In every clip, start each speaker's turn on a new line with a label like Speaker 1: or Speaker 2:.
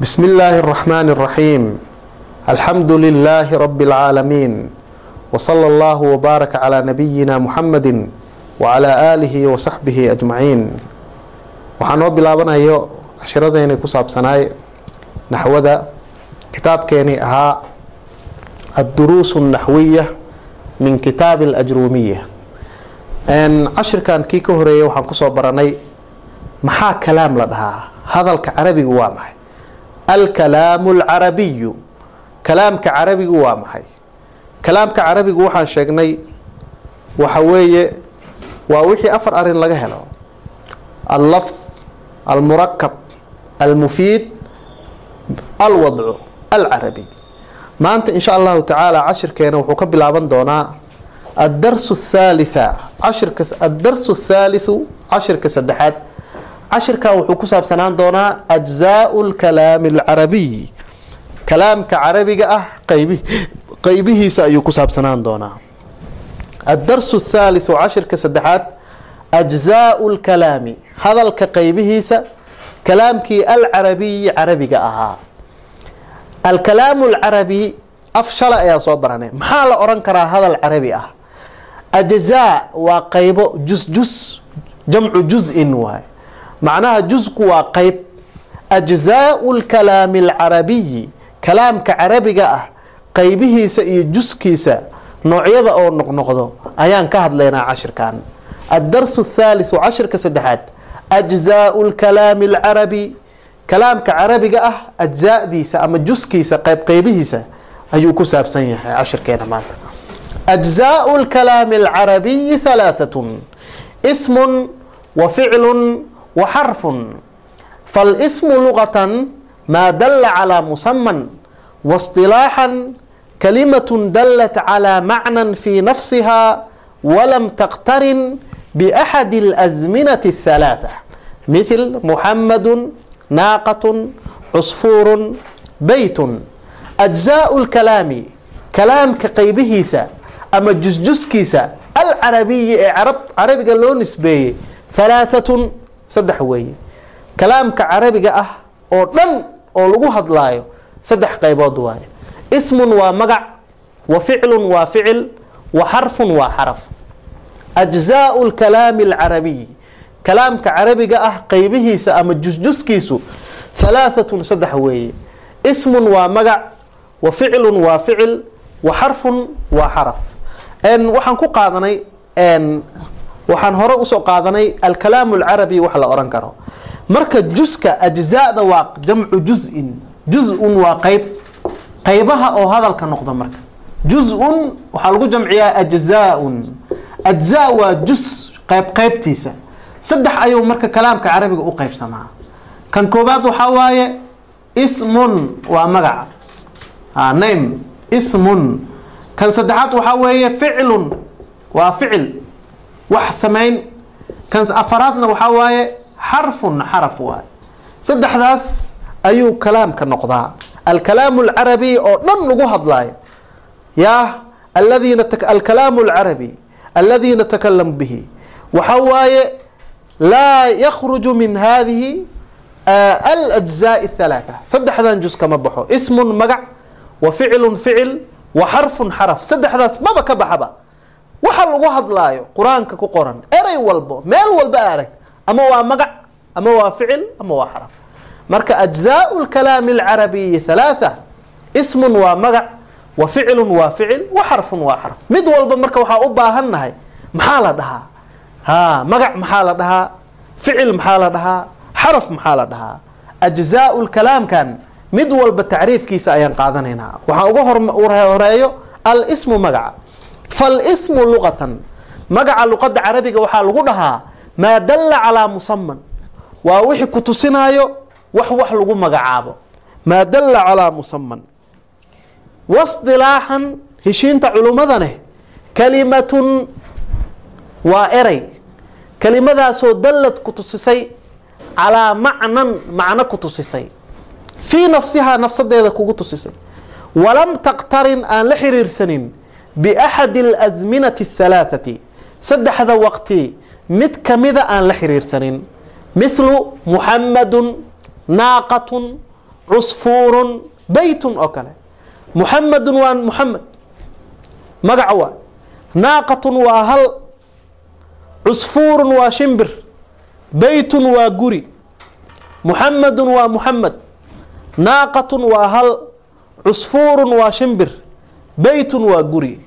Speaker 1: بسم الله الرحمن الرحيم الحمد لله رب العالمين وصلى الله وبارك على نبينا محمد وعلى آله وصحبه أجمعين waxaan noo bilaabanayo cashiradeenay ku saabsanaay naxwada kitaabkeenii ahaa adduruus الnaxwiya min kitaab اlajruumiya cashirkan kii ka horeeyay waxaan kusoo baranay maxaa kalaam la dhahaa hadalka carabigu waa maxay Alkalaamu alcarabiyu kalaamka carabigu waa maxay kalaamka carabigu waxaan sheegnay waxa weeye waa wixii afar arrin laga helo allafd almurakab almufiid alwadcu alcarabi maanta in sha allahu tacaala cashirkeena wuxuu ka bilaaban doonaa addarsu athaalitha cashirka addarsu athaalithu cashirka saddexaad cashirkan wuxuu ku saabsanaan doonaa ajzaau lkalaami alcarabiy kalaamka carabiga ah qaybi qaybihiisa ayuu ku saabsanaan doonaa. Addarsu athaalithu cashirka saddexaad ajzaau lkalaami hadalka qaybihiisa kalaamkii alcarabiyi carabiga ahaa. Alkalaamu alcarabi af shala ayaan soo baranay maxaa la oran karaa hadal carabi ah? Ajzaa waa qaybo jus jus jamcu juz-in waay macnaha jusku waa qayb. Ajzaau lkalaami alcarabiyi kalaamka carabiga ah qaybihiisa iyo juskiisa noocyada oo noqnoqdo ayaan ka hadlaynaa cashirkan addarsu athaalithu cashirka saddexaad ajzaau lkalaami alcarabi kalaamka carabiga ah ajzaadiisa ama juskiisa qaybqaybihiisa ayuu ku saabsan yahay cashirkeena maanta. Ajzaau lkalaami alcarabiyi halaaatun ismun wa ficlun wa xarfun faalismu lugatan maa dalla calaa musaman waاصطilaaxan kalimatun dallat calaa macnan fi nafsiha walam taqtarin biaxadi اlasminati الthalaatha mithl muxamadu naaqatun cusfuurun beytun ajzaau lkalaami kalaamka qaybihiisa ama jusjuskiisa alcarabiyi ee carabiga loo nisbeeyey halaaatun saddex weeye. Kalaamka carabiga ah oo dhan oo lagu hadlaayo saddex qaybood waaye. Ismun waa magac wa ficlun waa ficil wa xarfun waa xaraf. Ajzaau lkalaami alcarabiyi kalaamka carabiga ah qaybihiisa ama jusjuskiisu halaaatun saddex weeye. Ismun waa magac wa ficlun waa ficil wa xarfun waa xaraf. Waxaan ku qaadanay waxaan hore u soo qaadanay alkalaamu alcarabi wax la oran karo. Marka juska ajzaada waa jamcu juz-in juz-un waa qayb qaybaha oo hadalka noqda marka. Juz-un waxaa lagu jamciyaa ajzaa-un. Ajzaa waa jus qayb qaybtiisa. Saddex ayuu marka kalaamka carabiga u qaybsamaa. Kan koobaad waxaa waaye ismun waa magaca name ismun. Kan saddexaad waxaa weeye ficlun. Waa ficil wax samayn. Kan afaraadna waxaa waaye xarfun xaraf waaye saddexdaas ayuu kalaamka noqdaa. Alkalaamu alcarabi oo dhan lagu hadlaayo. Yaa aladiina alkalaamu alcarabi aladi natakalam bihi. Waxaa waaye laa yakruju min hadihi alajzaai athalaatha saddexdan jus kama baxo. Ismun magac wa ficlun ficil wa xarfun xaraf. Saddexdaas maba ka baxaba waxa lagu hadlaayo qur'aanka ku qoran erey walbo meel walba arag ama waa magac ama waa ficil ama waa xaraf. Marka ajzaau lkalaami alcarabiyi halaatha ismun waa magac wa ficlun waa ficil wa xarfun waa xarf. Mid walba marka waxaa u baahannahay maxaa la dhahaa? Ha magac maxaa la dhahaa? Ficil maxaa la dhahaa? Xaraf maxaa la dhahaa? Ajzaau lkalaamkan mid walba tacriifkiisa ayaan qaadanaynaa. Waxaa uga horeeyo alsmu magaca falsmu luqatan magaca luqada carabiga waxaa lagu dhahaa maa dalla calaa musaman waa wixii ku tusinaayo wax wax lagu magacaabo maa dalla calaa musaman wasilaaxan heshiinta culummadaneh kalimatun waa eray kelimadaasoo dallad ku tusisay calaa macnan macno ku tusisay fii nafsihaa nafsadeeda kugu tusisay walam taqtarin aan la xiriirsanin biaxadi alasminati athalaathati saddexda waqti mid kamida aan la xiriirsanin mithlu muxamadun naaqatun cusfuurun beytun oo kale muxamedun waa muxamed magac waa naaqatun waa hal cusfuurun waa shimbir beytun waa guri muxamedun waa muxamed naaqatun waa hal cusfuurun waa shimbir beytun waa guri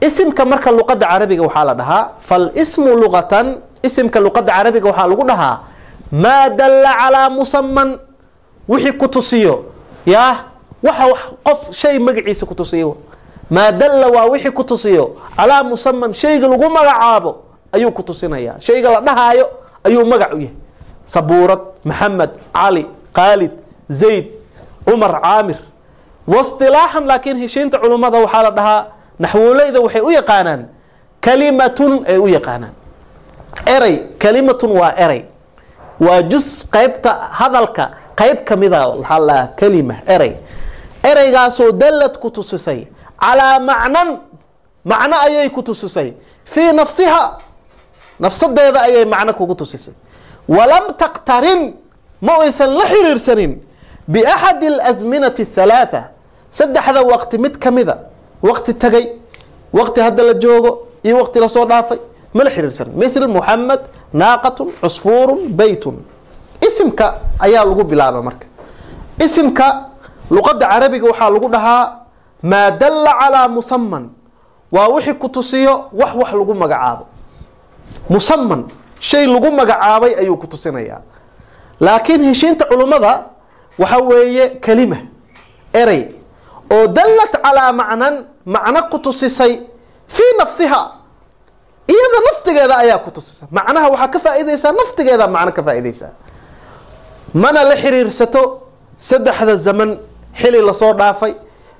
Speaker 1: isimka marka luqadda carabiga waxaa la dhahaa falismu luqatan isimka luqadda carabiga waxaa lagu dhahaa maa dalla calaa musaman wixii ku tusiyo. Yaa waxa qof shay magaciisa ku tusiyo. Maa dalla waa wixii ku tusiyo. Calaa musaman shayga lagu magacaabo ayuu ku tusinaya shayga la dhahaayo ayuu magac u yahay. Sabuurad maxamed cali khaalid zayd cumar caamir. Wasilaaxan laakiin heshiinta culummada waxaa la dhahaa naxwoleyda waxay u yaqaanaan kalimatun ay u yaqaanaan. Erey kalimatun waa erey waa jus qeybta hadalka qeyb kamida waxaa la kalima erey ereygaasoo dallad ku tusisay calaa macnan macno ayay ku tusisay. Fii nafsiha nafsadeeda ayay macno kugu tusisay. Walam taqtarin ma aysan la xiriirsanin biaxadi alasminati athalaatha saddexda waqti mid kamida waqti tagay waqti hadda la joogo iyo waqti la soo dhaafay. Ma la xiriirsanin mithl muxamed naaqatun cusfuurun beytun isimka ayaa lagu bilaaba marka. Isimka luqadda carabiga waxaa lagu dhahaa maa dalla calaa musaman waa wixii ku tusiyo wax wax lagu magacaabo. Musaman shay lagu magacaabay ayuu ku tusinayaa. Laakiin heshiinta culummada waxa weeye kelima erey oo dallat calaa macnan macno ku tusisay fii nafsiha iyada naftigeeda ayaa ku tusisa macnaha waxaa ka faa'iidaysaa naftigeeda macno ka faa'iidaysaa. Mana la xiriirsato saddexda zaman xili la soo dhaafay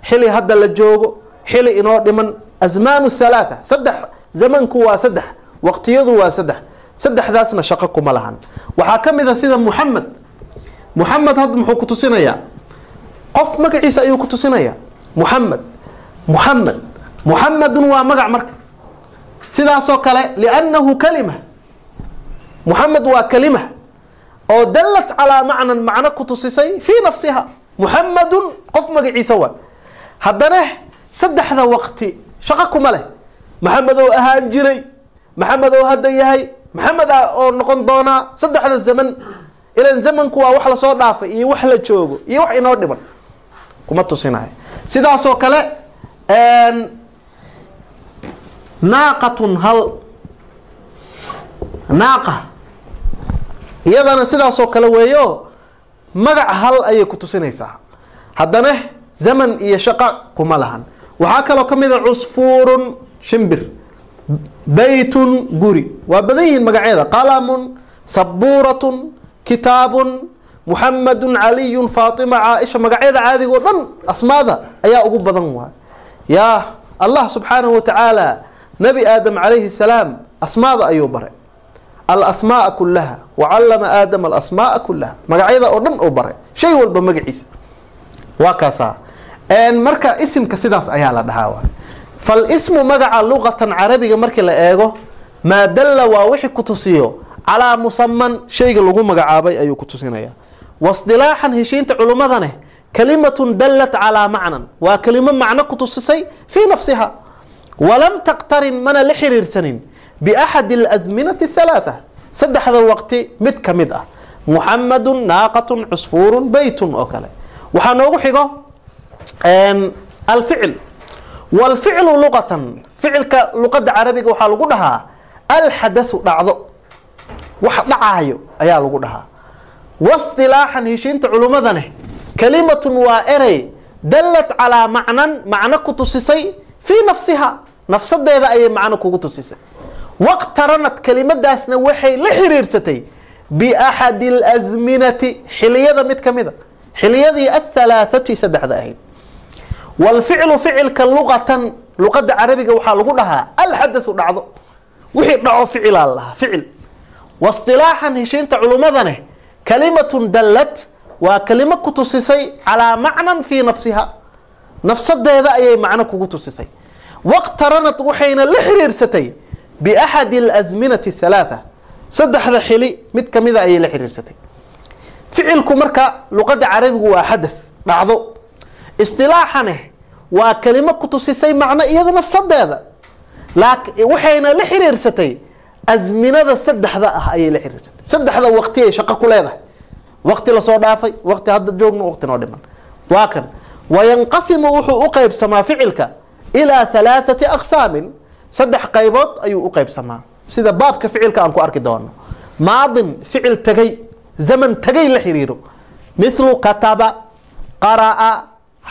Speaker 1: xili hadda la joogo xili inoo dhiman. Asmaanu halaatha saddex zamanku waa saddex waqtiyadu waa saddex. Saddexdaasna shaqo kuma lahan. Waxaa ka mid a sida muxamed muxamed hadda muxuu ku tusinayaa qof magaciisa ayuu ku tusinayaa muxamed muxamed muxamedun waa magac marka. Sidaasoo kale liannahu kalima. Muxamed waa kalima oo dallat calaa macnan macno ku tusisay fii nafsiha. Muxamedun qof magaciisa waa. Haddana saddexda waqti shaqo kuma leh. Maxamed oo ahaan jiray maxamed oo hadda yahay maxamed oo noqon doonaa saddexda zaman. Ilan zamanku waa wax la soo dhaafay iyo wax la joogo iyo wax inoo dhiman kuma tusinayo sidaasoo kale naaqatun hal naaqa. Iyadana sidaasoo kale weeyo magac hal ayay ku tusinaysaa. Haddana zaman iyo shaqa kuma lahan. Waxaa kaloo ka mid a cusfuurun shimbir beytun guri. Waa badan yihiin magacyada qalamun sabuuratun kitaabun muxamedun caliyun faatima caaisha magacyada caadiga oo dhan asmaada ayaa ugu badan waay. Yaa allah subxaanahu watacaala nabi aadam calayhi salaam asmaada ayuu baray. Alasmaaa kulaha wacallama aadam alasmaaa kulaha magacyada oo dhan uu baray. Shay walba magaciisa. Waa kaasaa. Marka isimka sidaas ayaa la dhahaa waay. Falismu magaca luqatan carabiga markii la eego maa dalla waa wixii ku tusiyo. Calaa musaman shayga lagu magacaabay ayuu ku tusinaya wasilaaxan heshiinta culummadane kalimatun dallat calaa macnan. Waa kelimo macno ku tusisay fii nafsiha. Walam taqtarin mana la xiriirsanin. Biaxadi alasminati athalaatha saddexda waqti mid ka mid ah. Muxamedun naaqatun cusfuurun beytun oo kale. Waxaa noogu xigo alficl wlficlu luqatan. Ficilka luqada carabiga waxaa lagu dhahaa alxadathu dhacdo. Wax dhacaayo ayaa lagu dhahaa wasilaaxan heshiinta culummadane kalimatun waa erey dallat calaa macnan macno ku tusisay fii nafsiha nafsadeeda ayay macno kugu tusisay. Waqtaranad kelimadaasna waxay la xiriirsatay biaxadi alasminati xiliyada mid ka mida xiliyadii athalaathati saddexda ahayd. Wlficlu ficilka luqatan luqada carabiga waxaa lagu dhahaa alxadathu dhacdo. Wixii dhaco ficilaa lahaa ficil. Wasilaaxan heshiinta culummadane kalimatun dallat waa kelimo ku tusisay calaa macnan fii nafsiha. Nafsadeeda ayay macno kugu tusisay. Waqtaranad waxayna la xiriirsatay biaxadi alasminati athalaatha saddexda xili mid kamida ayay la xiriirsatay. Ficilku marka luqadda carabigu waa xadath dhacdo. Istilaaxaneh waa kelimo ku tusisay macno iyada nafsadeeda laakiin waxayna la xiriirsatay azminada saddexda ah ayay la xiriirsatay saddexda waqti ay shaqo ku leedahay. Waqti la soo dhaafay waqti hadda joogno waqti noo dhiman. Waa kan. Wayanqasimu wuxuu u qeybsamaa ficilka ilaa halaathati aqsaamin. Saddex qaybood ayuu u qeybsamaa sida baabka ficilka aan ku arki doono. Maadin ficil tegay zaman tegay la xiriiro. Mithlu kataba qara'a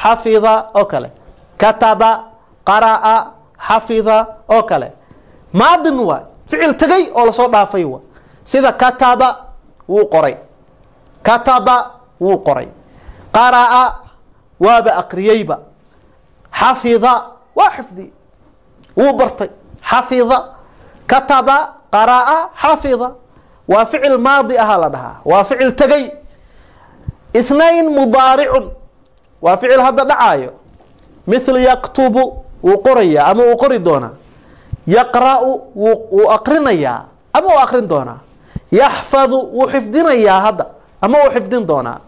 Speaker 1: xafida oo kale. Kataba qara'a xafida oo kale. Maadin waay ficil tagay oo la soo dhaafay wa. Sida kataba wuu qoray. Kataba wuu qoray. Qaraa waaba akriyeyba xafida waa xifdi. Wuu bartay. Xafida kataba qaraa xafida waa ficil maadi ahaa la dhahaa. Waa ficil tegey inayn mudaaricun waa ficil hadda dhacaayo. Mil yaktubu wuu qorayaa ama uu qori doonaa yaqra'u wuu aqrinayaa ama wuu aqrin doonaa? Yaxfadu wuu xifdinayaa hadda ama wuu xifdin doonaa?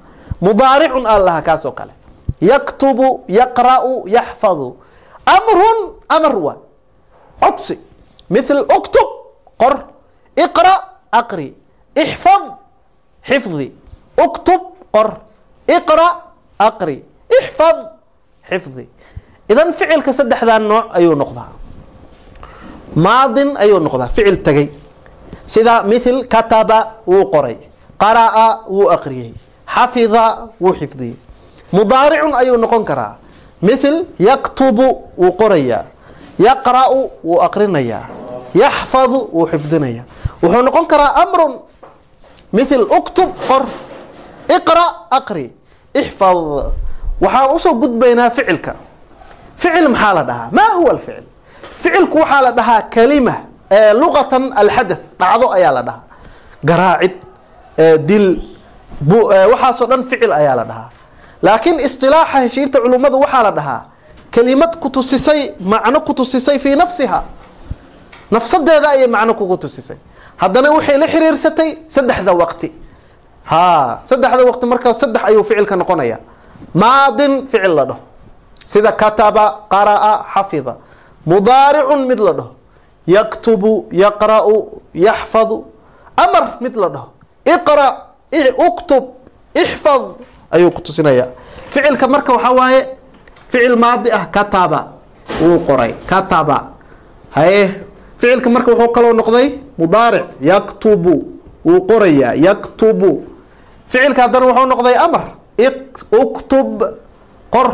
Speaker 1: Mudaaricun aan lahaa kaas kale. Yaktubu yaqra'u yaxfadu amrun amar waa. Codsi. Mithl uktub qor. Iqra aqri. Ixfad xifdi uktub qor. Iqra aqri. Ixfad xifdi idan ficilka saddexdaa nooc ayuu noqdaa maadin ayuu noqdaa ficil tegay sida mithil kataba wuu qoray qara'a wuu aqriyey xafida wuu xifdiyey. Mudaaricun ayuu noqon karaa. Mithil yaktubu wuu qorayaa yaqra'u wuu aqrinayaa yaxfadu wuu xifdinayaa wuxuu noqon karaa amrun mithil uktub qor iqra aqri ixfad waxaan u soo gudbaynaa ficilka. Ficil maxaa la dhahaa? Maa huwa alficil ficilku waxaa la dhahaa kalima luqatan alxadath dhacdo ayaa la dhahaa. Garaacid dil waxaasoo dhan ficil ayaa la dhahaa. Laakiin istilaaxa heshiinta culummada waxaa la dhahaa kelimad kutusisay macno kutusisay fii nafsiha. Nafsadeeda ayay macno kugu tusisay. Haddana waxay la xiriirsatay saddexda waqti. Ha saddexda waqti markaa saddex ayuu ficilka noqonaya maadin ficil la dhaho. Sida kataba qara'a xafida mudaaricun mid la dhaho. Yaktubu yaqra'u yaxfadu. Amar mid la dhaho. Iqra uktub ixfad ayuu ku tusinaya ficilka marka waxaa waaye ficil maadi ah kataba. Wuu qoray kataba. Haye ficilka marka wuxuu kaloo noqday mudaaric. Yaktubu wuu qorayaa. Yaktubu. Ficilka haddana wuxuu noqday amar. Uktub qor.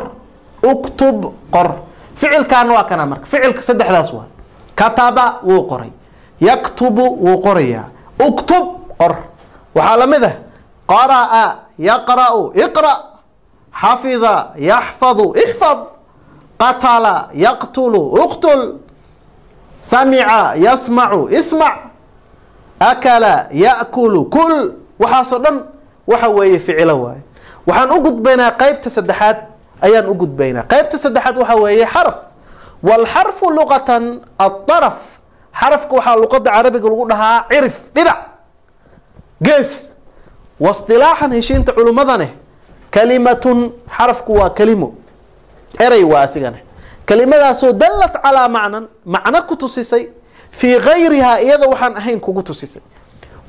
Speaker 1: Uktub qor ficilkaana waa kana marka ficilka saddexdaas waa kataba wuu qoray yaktubu wuu qorayaa uktub qor. Waxaa la mid ah qara'a yaqra'u iqra xafida yaxfadu ixfad qatala yaqtulu uqtul samica yasmacu ismac akala yakulu kul. Waxaasoo dhan waxa weeye ficilo waaye. Waxaan u gudbaynaa qeybta saddexaad ayaan u gudbaynaa. Qeybta saddexaad waxa weeye xaraf. Walxarfu luqatan aaraf xarafka waxaa luqada carabiga lagu dhahaa cirif dhinac. Gees. Waistilaaxan heshiinta culummadaneh kalimatun xarafku waa kelimo erey waa asigane. Kelimadaasoo dallat calaa macnan macno ku tusisay fii gayrihaa iyada waxaan ahayn kugu tusisay.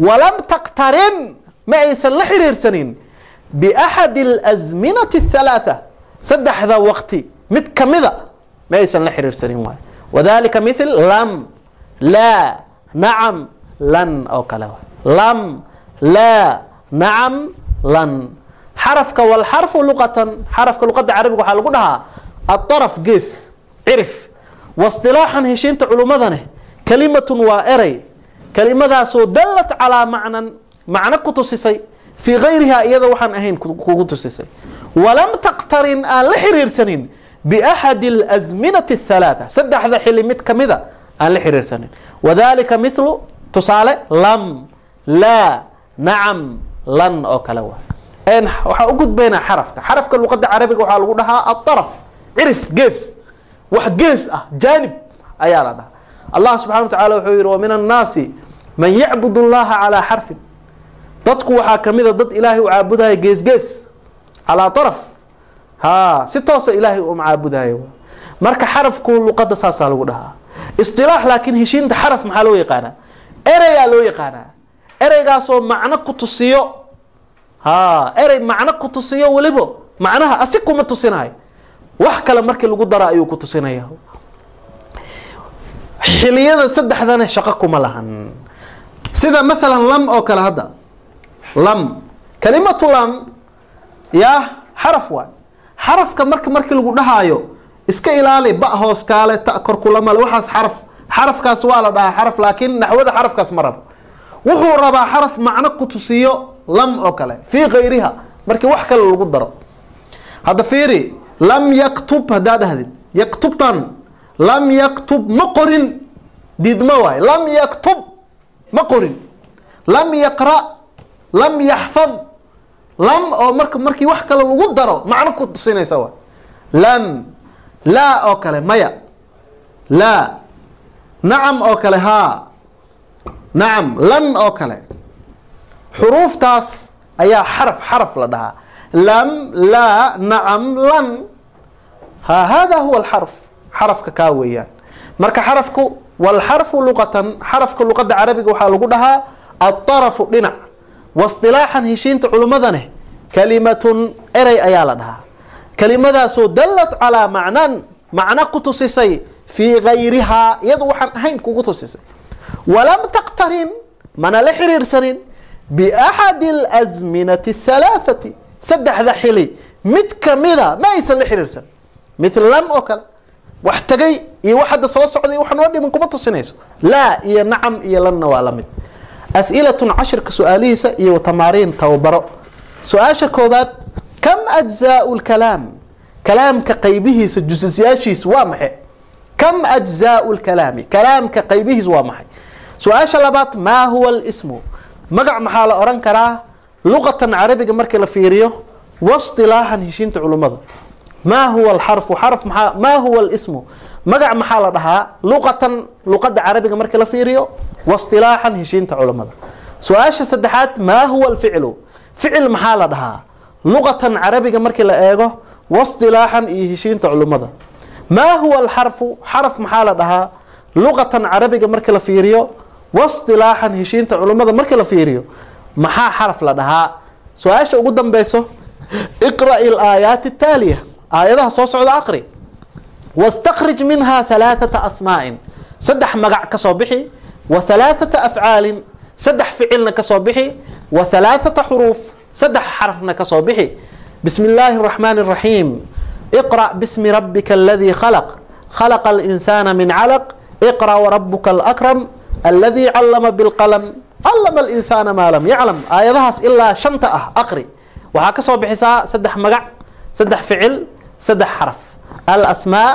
Speaker 1: Walam taqtarin ma aysan la xiriirsanin biaxadi alasminati athalaatha saddexda waqti mid kamida ma aysan la xiriirsanin waay wadalika mithil lam laa nacam lan oo kale lam laa nacam lan. Xarafka walxarfu luqatan xarafka luqada carabiga waxaa lagu dhahaa aaraf gees cirif. Waistilaaxan heshiinta culummadane kalimatun waa erey kelimadaasoo dallat calaa macnan macno ku tusisay. Fii gayrihaa iyada waxaan ahayn kugu tusisay walam taqtarin aan la xiriirsanin biaxadi alasminati athalaatha saddexda xili mid kamida aan la xiriirsanin. Wadalika mithlu tusaale lam laa nacam lan oo kale waa. Waxaa u gudbaynaa xarafka. Xarafka luqada carabiga waxaa lagu dhahaa aaraf cirif gees. Wax gees ah jaanib ayaa la dhahaa. Allah subxana wa tacala wuxuu yihi wa min annaasi man yacbud اllaha calaa xarfin. Dadku waxaa ka mid a dad ilaahay u caabudaya geesgees calaa araf ha si toosa ilaahay uma caabudayo marka xarafku luqada saasaa lagu dhahaa. Isilaax laakiin heshiinta xaraf maxaa loo yaqaanaa? Ereyaa loo yaqaanaa. Ereygaasoo macno ku tusiyo. Ha erey macno ku tusiyo weliba macnaha asi kuma tusinayo. Wax kale markii lagu daro ayuu ku tusinaya xiliyada saddexdana shaqo kuma lahan. Sida maalan lam oo kale hadda. Lam. Kalimatu lam yaa xaraf waay. Xarafka marka markii lagu dhahaayo iska ilaali ba hoos kaale ta korkulamale waxaas xaraf xarafkaas waa la dhahaa xaraf laakiin naxwada xarafkaas ma rabo. Wuxuu rabaa xaraf macno ku tusiyo lam oo kale fii kayriha markii wax kale lagu daro. Hadda fiiri lam yaktub haddaa dhahdid yaktubtan lam yaktub ma qorin. Diidma waay. Lam yaktub ma qorin. Lam yaqra lam yaxfad lam oo marka markii wax kale lagu daro macno ku tusinaysa waay lam laa oo kale maya. Laa nacam oo kale haa nacam lan oo kale. Xuruuftaas ayaa xaraf xaraf la dhahaa. Lam laa nacam lan. Ha hada huwa alxarf. Xarafka kaa weeyaan. Marka xarafku walxarfu luqatan xarafka luqada carabiga waxaa lagu dhahaa aarafu dhinac wasilaaxan heshiinta culimmadane kalimatun erey ayaa la dhahaa. Kelimadaasoo dallat calaa macnan macno ku tusisay fii gayrihaa iyadu waxaan ahayn kugu tusisay. Walam taqtarin mana la xiriirsanin biaxadi alasminati athalaathati saddexda xili mid kamida ma aysan la xiriirsan. Mithla lam oo kale wax tagay iyo wax hadda soo socday wax noo dhiman kuma tusinayso. Laa iyo nacam iyo lanna waa la mid as'ilatun cashirka su'aalihiisa iyo tamaariin tababaro su'aasha koobaad kam ajzaau lkalaam kalaamka qaybihiisa jusisyaashiis waa maxay kam ajzaau lkalaami kalaamka qaybihiis waa maxay su'aasha labaad maa huwa lsmu magac maxaa la oran karaa luqatan carabiga markii la fiiriyo wasilaaxan heshiinta culummada maa huwa alxarfu xarf maxaa maa huwa lsmu magac maxaa la dhahaa luqatan luqada carabiga markii la fiiriyo wasilaaxan heshiinta culummada su'aasha saddexaad maa huwa alficlu? Ficil maxaa la dhahaa? Luqatan carabiga markii la eego wasilaaxan iyo heshiinta culummada maa huwa alxarfu? Xaraf maxaa la dhahaa? Luqatan carabiga markii la fiiriyo wasilaaxan heshiinta culummada markii la fiiriyo. Maxaa xaraf la dhahaa? Su'aasha ugu dambeyso iqra'i alaayaati ataaliya aayadaha soo socda aqri. Wastakrij minha halaathata asmaa'in. Saddex magac ka soo bixi wa halaathata afcaalin saddex ficilna ka soo bixi. Wa halaathata xuruuf saddex xarafna ka soo bixi. Bismi illaahi araxmaani araxiim iqra' bismi rabbika aladii khalaq. Khalaqa alinsaana min calaq iqra' warabuka alakram aladii callama bilqalam. Callama alinsaana maa lam yaclam aayadahaas ilaa shanta ah aqri. Waxaa ka soo bixisaa saddex magac saddex ficil saddex xaraf. Alasmaa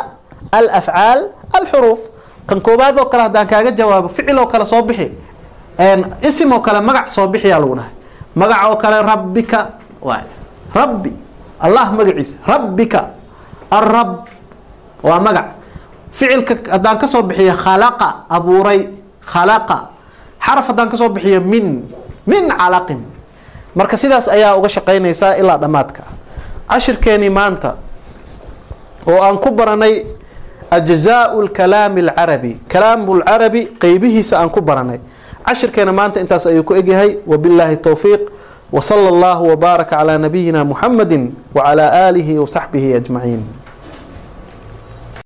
Speaker 1: alafcaal alxuruuf kan koobaad oo kale haddaan kaaga jawaabo ficil oo kale soo bixi. Isim oo kale magac soo bixiyaa lagu dhahay. Magac oo kale rabbika waay rabbi allah magaciisa. Rabbika arab waa magac. Ficilka haddaan ka soo bixiyo khalaqa abuuray khalaqa. Xaraf haddaan ka soo bixiyo min min calaqin. Marka sidaas ayaa uga shaqaynaysaa ilaa dhammaadka. Cashirkeenii maanta oo aan ku baranay ajzaau lkalaami alcarabi kalaamu lcarabi qeybihiisa aan ku baranay cashirkeena maanta intaas ayuu ku egyahay wabilaahi towfiiq wsala allahu wbaaraka calaa nabiyina muxamadi wacalaa aalihi wasaxbihi ajmaciin